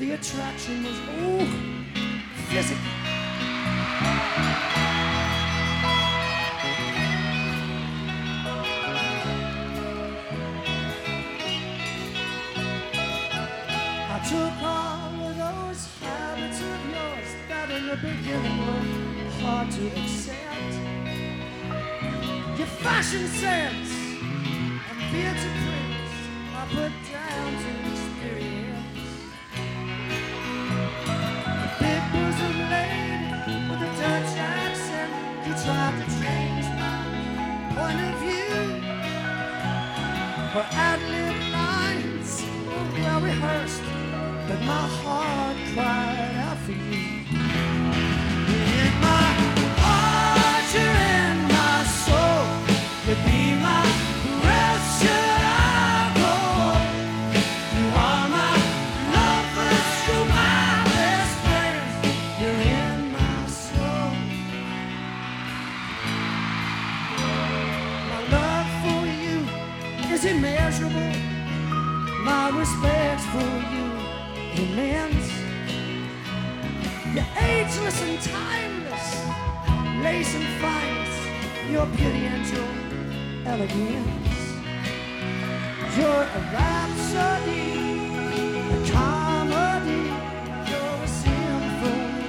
the attraction was oh physical. I took all of those habits of yours that in the beginning were hard to accept. Your fashion sense and beauty prints I put down to you tried to change my point of view. Her ad-lib lines were well rehearsed, but my heart cried out for you. My respect for you immense. You're ageless and timeless, lace and fineness, your beauty and your elegance. You're a rhapsody, a comedy, you're a symphony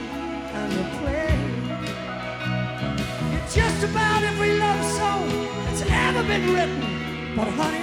and a play. You're just about every love song that's ever been written. But honey,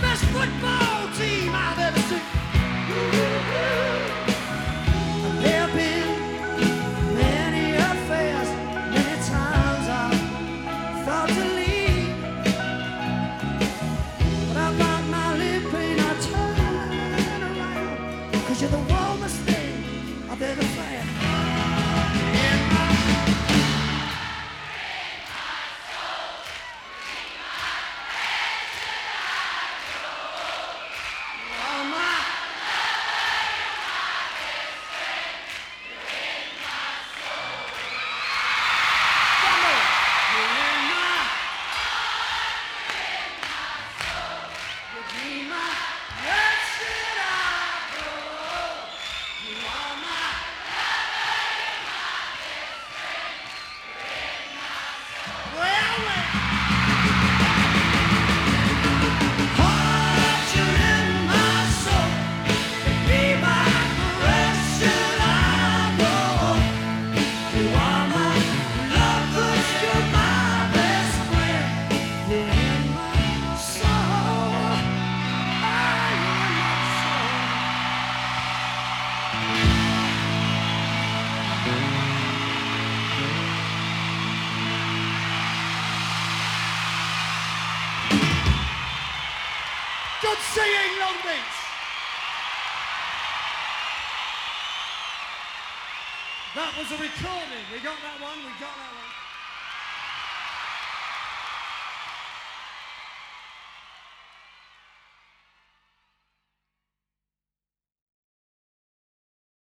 the best football team I've ever seen. There have been many affairs, many times I thought to leave. But I my and I turn around Cause you're the warmest thing I've ever Good seeing Long Beach. That was a recording. We got that one. We got that one.